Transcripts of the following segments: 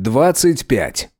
25.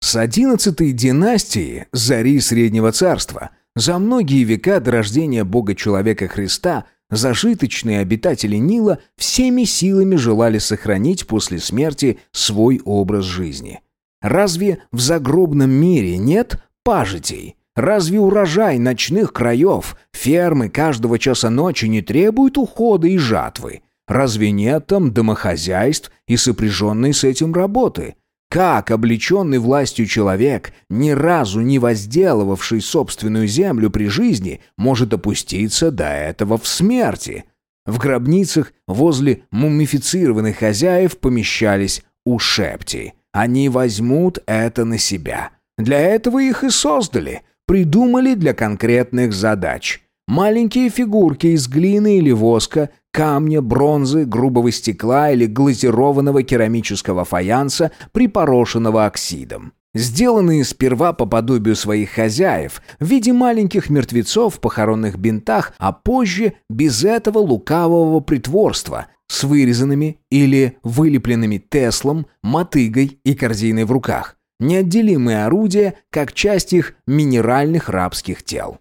С одиннадцатой династии, зари Среднего Царства, за многие века до рождения Бога-человека Христа, зажиточные обитатели Нила всеми силами желали сохранить после смерти свой образ жизни. Разве в загробном мире нет пажитей? Разве урожай ночных краев, фермы каждого часа ночи не требуют ухода и жатвы? Разве нет там домохозяйств и сопряженной с этим работы? Как облеченный властью человек, ни разу не возделывавший собственную землю при жизни, может опуститься до этого в смерти? В гробницах возле мумифицированных хозяев помещались ушепти. Они возьмут это на себя. Для этого их и создали, придумали для конкретных задач. Маленькие фигурки из глины или воска, камня, бронзы, грубого стекла или глазированного керамического фаянса, припорошенного оксидом. Сделанные сперва по подобию своих хозяев, в виде маленьких мертвецов в похоронных бинтах, а позже без этого лукавого притворства, с вырезанными или вылепленными теслом, мотыгой и корзиной в руках. Неотделимые орудия, как часть их минеральных рабских тел.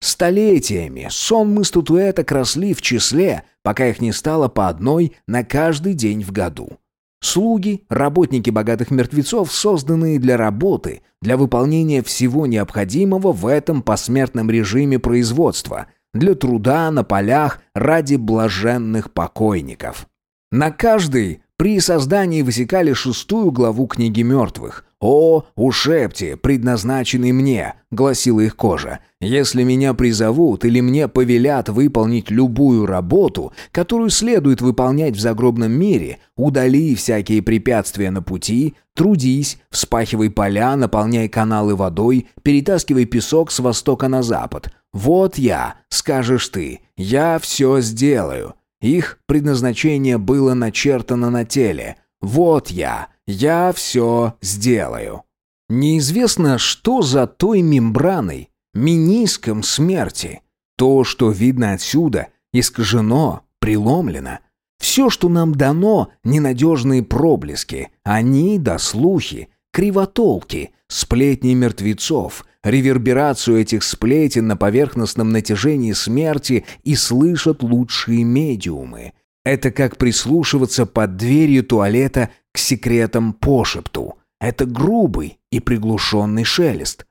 Столетиями сонмы статуэток росли в числе, пока их не стало по одной на каждый день в году. Слуги, работники богатых мертвецов, созданные для работы, для выполнения всего необходимого в этом посмертном режиме производства, для труда на полях ради блаженных покойников. На каждый при создании высекали шестую главу книги мертвых. «О, ушепти, предназначенный мне», — гласила их кожа. «Если меня призовут или мне повелят выполнить любую работу, которую следует выполнять в загробном мире, удали всякие препятствия на пути, трудись, вспахивай поля, наполняй каналы водой, перетаскивай песок с востока на запад. Вот я, скажешь ты, я все сделаю. Их предназначение было начертано на теле. «Вот я, я все сделаю». Неизвестно, что за той мембраной, миниском смерти. То, что видно отсюда, искажено, преломлено. Все, что нам дано, ненадежные проблески, они да слухи, кривотолки, сплетни мертвецов, реверберацию этих сплетен на поверхностном натяжении смерти и слышат лучшие медиумы. Это как прислушиваться под дверью туалета к секретам пошепту. Это грубый и приглушенный шелест.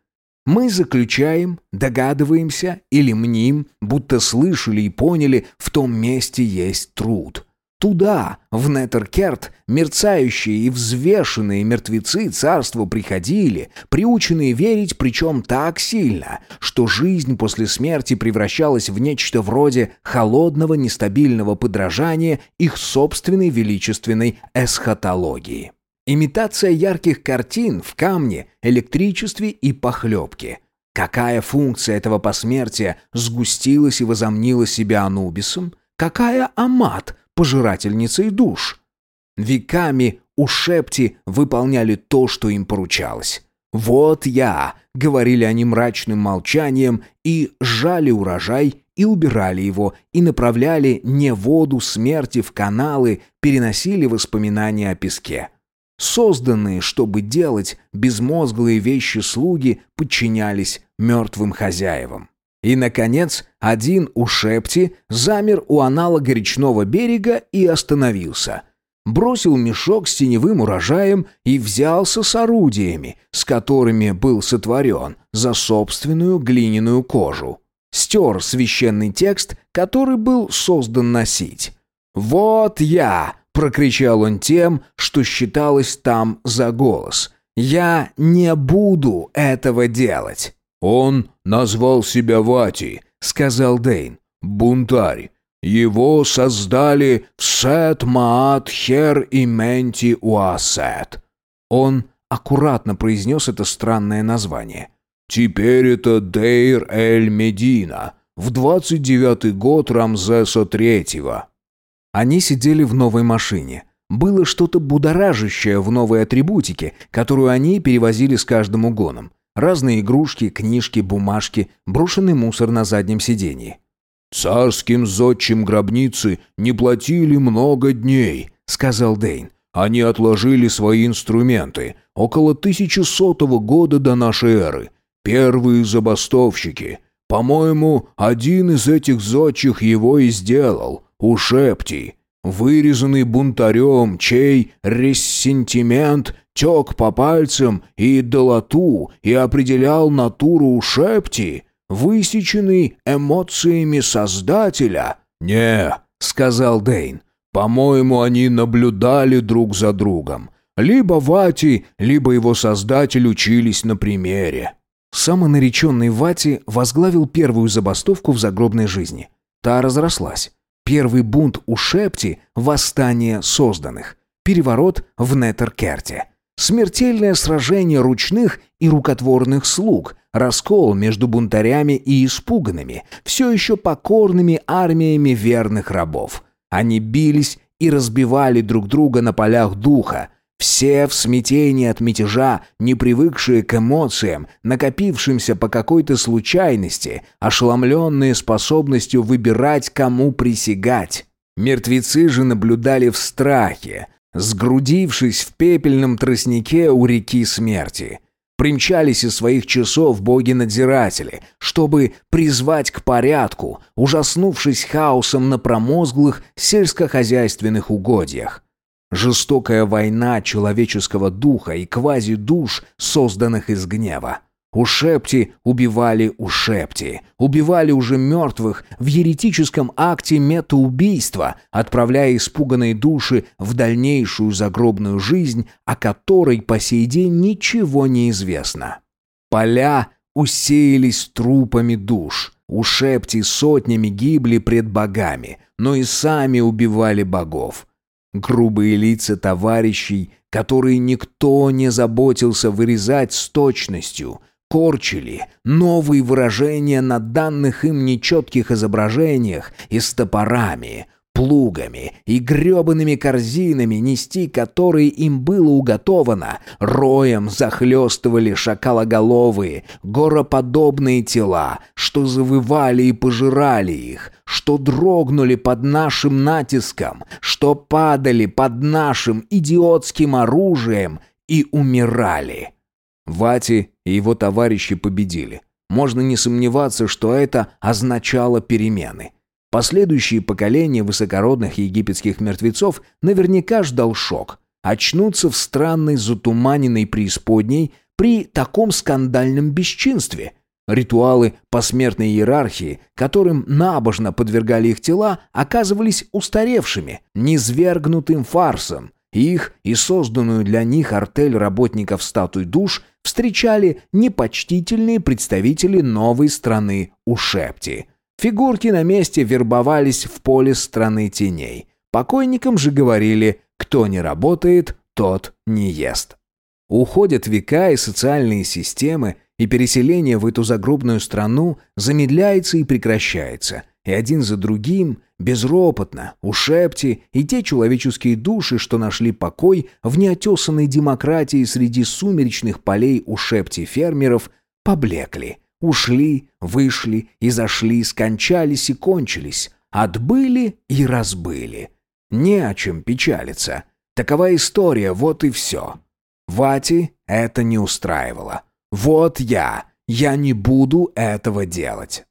Мы заключаем, догадываемся или мним, будто слышали и поняли, в том месте есть труд. Туда, в Нетеркерт, мерцающие и взвешенные мертвецы царству приходили, приученные верить, причем так сильно, что жизнь после смерти превращалась в нечто вроде холодного нестабильного подражания их собственной величественной эсхатологии. Имитация ярких картин в камне, электричестве и похлебке. Какая функция этого посмертия сгустилась и возомнила себя Анубисом? Какая Амат – пожирательницей душ. Веками у Шепти выполняли то, что им поручалось. «Вот я», — говорили они мрачным молчанием, и жали урожай, и убирали его, и направляли не воду смерти в каналы, переносили воспоминания о песке. Созданные, чтобы делать, безмозглые вещи слуги подчинялись мертвым хозяевам. И, наконец, один у Шепти замер у аналога речного берега и остановился. Бросил мешок с теневым урожаем и взялся с орудиями, с которыми был сотворен, за собственную глиняную кожу. Стер священный текст, который был создан носить. «Вот я!» — прокричал он тем, что считалось там за голос. «Я не буду этого делать!» «Он назвал себя Вати», — сказал Дейн. «Бунтарь. Его создали в Сет Маат Хер и Менти Уасет». Он аккуратно произнес это странное название. «Теперь это Дейр Эль Медина, в двадцать девятый год Рамзеса Третьего». Они сидели в новой машине. Было что-то будоражащее в новой атрибутике, которую они перевозили с каждым угоном. Разные игрушки, книжки, бумажки, брошенный мусор на заднем сиденье. «Царским зодчим гробницы не платили много дней», — сказал Дейн. Они отложили свои инструменты около 1100 года до нашей эры. Первые забастовщики. По-моему, один из этих зодчих его и сделал. Ушептий. Вырезанный бунтарем, чей рессентимент тек по пальцам и долоту и определял натуру Ушепти, высеченный эмоциями Создателя. «Не», — сказал Дейн, — «по-моему, они наблюдали друг за другом. Либо Вати, либо его Создатель учились на примере». Самонареченный Вати возглавил первую забастовку в загробной жизни. Та разрослась. Первый бунт у Шепти – восстание созданных. Переворот в Нетеркерте. Смертельное сражение ручных и рукотворных слуг, раскол между бунтарями и испуганными, все еще покорными армиями верных рабов. Они бились и разбивали друг друга на полях духа, все в смятении от мятежа, не привыкшие к эмоциям, накопившимся по какой-то случайности, ошеломленные способностью выбирать, кому присягать. Мертвецы же наблюдали в страхе, сгрудившись в пепельном тростнике у реки смерти. Примчались из своих часов боги-надзиратели, чтобы призвать к порядку, ужаснувшись хаосом на промозглых сельскохозяйственных угодьях. Жестокая война человеческого духа и квази-душ, созданных из гнева. Ушепти убивали ушепти, убивали уже мертвых в еретическом акте метаубийства, отправляя испуганные души в дальнейшую загробную жизнь, о которой по сей день ничего не известно. Поля усеялись трупами душ. Ушепти сотнями гибли пред богами, но и сами убивали богов. Грубые лица товарищей, которые никто не заботился вырезать с точностью, корчили новые выражения на данных им нечетких изображениях и с топорами, плугами и гребаными корзинами, нести которые им было уготовано, роем захлестывали шакалоголовые, гороподобные тела, что завывали и пожирали их, что дрогнули под нашим натиском, что падали под нашим идиотским оружием и умирали. Вати и его товарищи победили. Можно не сомневаться, что это означало перемены. Последующие поколения высокородных египетских мертвецов наверняка ждал шок. Очнуться в странной затуманенной преисподней при таком скандальном бесчинстве. Ритуалы посмертной иерархии, которым набожно подвергали их тела, оказывались устаревшими, низвергнутым фарсом. Их и созданную для них артель работников статуй душ встречали непочтительные представители новой страны Ушепти – Фигурки на месте вербовались в поле страны теней. Покойникам же говорили, кто не работает, тот не ест. Уходят века и социальные системы, и переселение в эту загробную страну замедляется и прекращается. И один за другим, безропотно, ушепти, и те человеческие души, что нашли покой в неотесанной демократии среди сумеречных полей ушепти фермеров, поблекли – Ушли, вышли и зашли, скончались и кончились, отбыли и разбыли. Не о чем печалиться. Такова история, вот и все. Вати это не устраивало. Вот я, я не буду этого делать.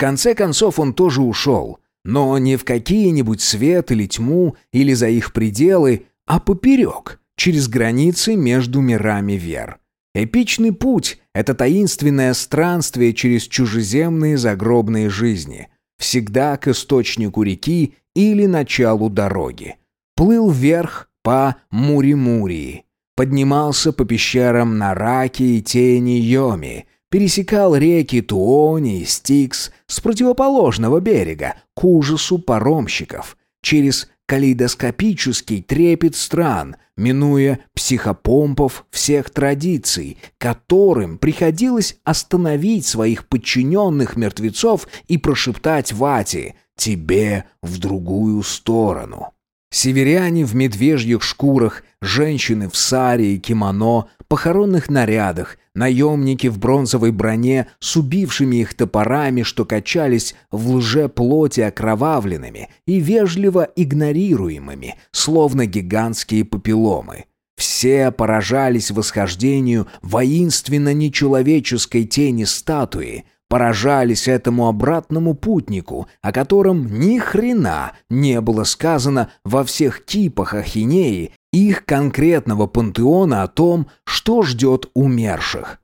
Конце концов он тоже ушел, но не в какие-нибудь свет или тьму, или за их пределы, а поперек, через границы между мирами вер. Эпичный путь — это таинственное странствие через чужеземные загробные жизни, всегда к источнику реки или началу дороги. Плыл вверх по Мури-Мурии, поднимался по пещерам Нараки и Тени Йоми, пересекал реки Туони и Стикс с противоположного берега к ужасу паромщиков, через калейдоскопический трепет стран, минуя психопомпов всех традиций, которым приходилось остановить своих подчиненных мертвецов и прошептать Вати «тебе в другую сторону». Северяне в медвежьих шкурах, женщины в саре и кимоно похоронных нарядах, наемники в бронзовой броне с убившими их топорами, что качались в лже-плоти окровавленными и вежливо игнорируемыми, словно гигантские папилломы. Все поражались восхождению воинственно-нечеловеческой тени статуи, поражались этому обратному путнику, о котором ни хрена не было сказано во всех типах ахинеи их конкретного пантеона о том, что ждет умерших.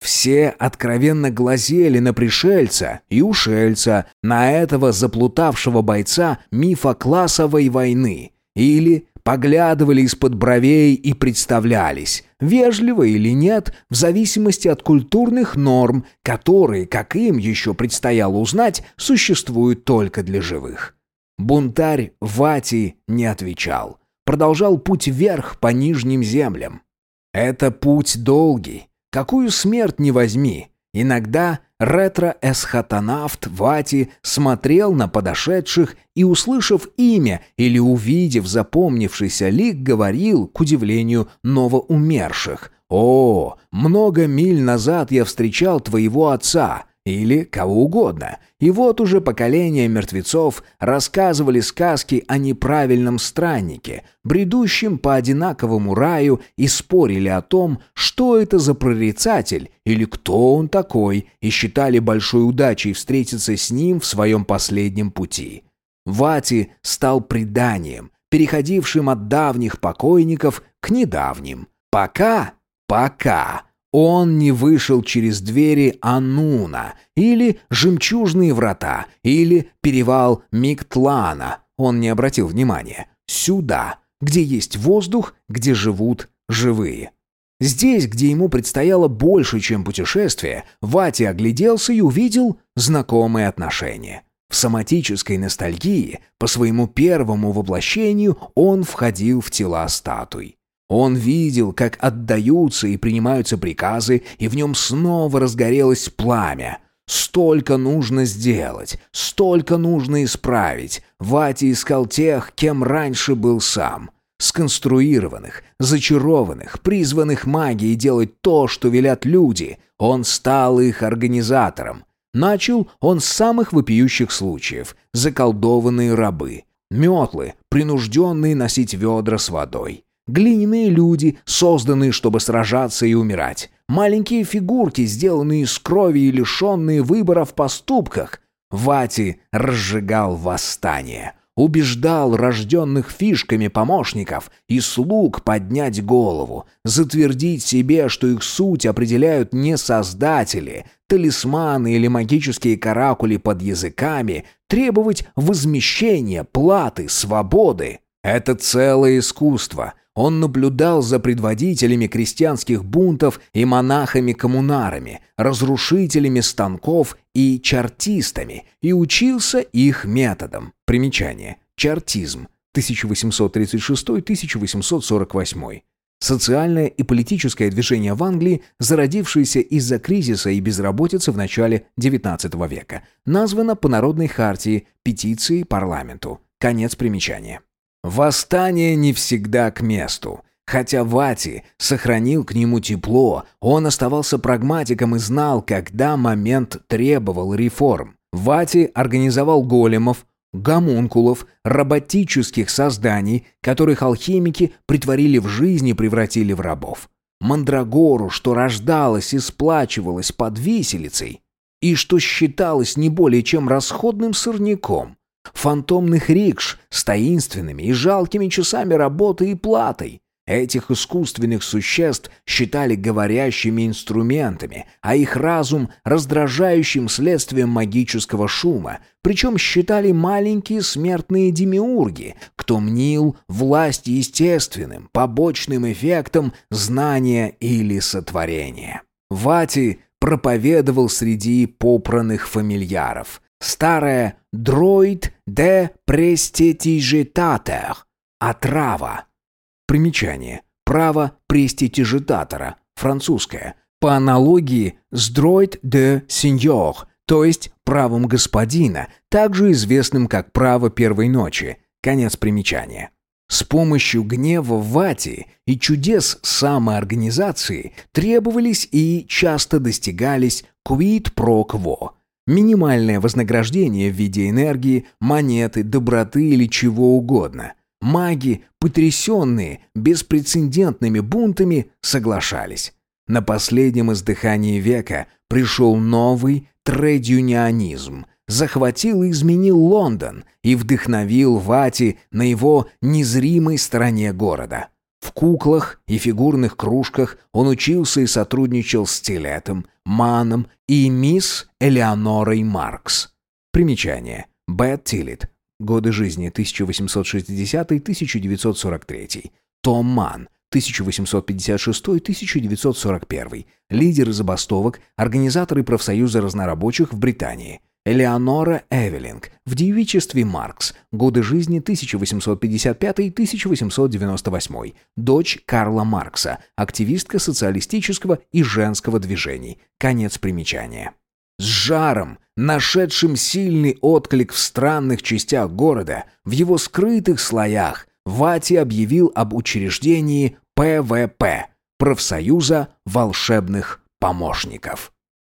Все откровенно глазели на пришельца и ушельца, на этого заплутавшего бойца мифа классовой войны, или поглядывали из-под бровей и представлялись, вежливо или нет, в зависимости от культурных норм, которые, как им еще предстояло узнать, существуют только для живых. Бунтарь Вати не отвечал. Продолжал путь вверх по нижним землям. Это путь долгий. Какую смерть не возьми. Иногда ретро-эсхатонавт Вати смотрел на подошедших и, услышав имя или увидев запомнившийся лик, говорил, к удивлению новоумерших, «О, много миль назад я встречал твоего отца или кого угодно. И вот уже поколения мертвецов рассказывали сказки о неправильном страннике, бредущем по одинаковому раю и спорили о том, что это за прорицатель или кто он такой, и считали большой удачей встретиться с ним в своем последнем пути. Вати стал преданием, переходившим от давних покойников к недавним. Пока, пока он не вышел через двери Ануна, или жемчужные врата, или перевал Миктлана. Он не обратил внимания. Сюда, где есть воздух, где живут живые. Здесь, где ему предстояло больше, чем путешествие, Вати огляделся и увидел знакомые отношения. В соматической ностальгии, по своему первому воплощению, он входил в тела статуй. Он видел, как отдаются и принимаются приказы, и в нем снова разгорелось пламя. Столько нужно сделать, столько нужно исправить. Вати искал тех, кем раньше был сам. Сконструированных, зачарованных, призванных магией делать то, что велят люди. Он стал их организатором. Начал он с самых вопиющих случаев. Заколдованные рабы. Метлы, принужденные носить ведра с водой. Глиняные люди, созданные, чтобы сражаться и умирать. Маленькие фигурки, сделанные из крови и лишенные выбора в поступках. Вати разжигал восстание. Убеждал рожденных фишками помощников и слуг поднять голову, затвердить себе, что их суть определяют не создатели, талисманы или магические каракули под языками, требовать возмещения, платы, свободы. Это целое искусство, он наблюдал за предводителями крестьянских бунтов и монахами-коммунарами, разрушителями станков и чартистами и учился их методам. Примечание. Чартизм. 1836-1848. Социальное и политическое движение в Англии, зародившееся из-за кризиса и безработицы в начале XIX века, названо по народной хартии, петиции парламенту. Конец примечания. Восстание не всегда к месту. Хотя Вати сохранил к нему тепло, он оставался прагматиком и знал, когда момент требовал реформ. Вати организовал големов, гомункулов, роботических созданий, которых алхимики притворили в жизнь и превратили в рабов. Мандрагору, что рождалась и сплачивалась под виселицей, и что считалось не более чем расходным сорняком фантомных рикш с таинственными и жалкими часами работы и платой. Этих искусственных существ считали говорящими инструментами, а их разум – раздражающим следствием магического шума, причем считали маленькие смертные демиурги, кто мнил власть естественным, побочным эффектом знания или сотворения. Вати проповедовал среди попранных фамильяров, Старое «дроид де преститижитатер» – отрава. Примечание. Право преститижитатора. Французское. По аналогии с «дроид де сеньор», то есть правом господина, также известным как право первой ночи. Конец примечания. С помощью гнева Вати и чудес самоорганизации требовались и часто достигались quid pro quo – минимальное вознаграждение в виде энергии, монеты, доброты или чего угодно. Маги, потрясенные беспрецедентными бунтами, соглашались. На последнем издыхании века пришел новый тредюнионизм, захватил и изменил Лондон и вдохновил Вати на его незримой стороне города. В куклах и фигурных кружках он учился и сотрудничал с Тилетом, Маном и мисс Элеонорой Маркс. Примечание. Бет Тиллет. Годы жизни 1860-1943. Том Ман. 1856-1941. Лидеры забастовок, организаторы профсоюза разнорабочих в Британии. Элеонора Эвелинг в девичестве Маркс. Годы жизни 1855-1898. Дочь Карла Маркса, активистка социалистического и женского движений. Конец примечания. С жаром, нашедшим сильный отклик в странных частях города, в его скрытых слоях, Вати объявил об учреждении ПВП – Профсоюза волшебных помощников.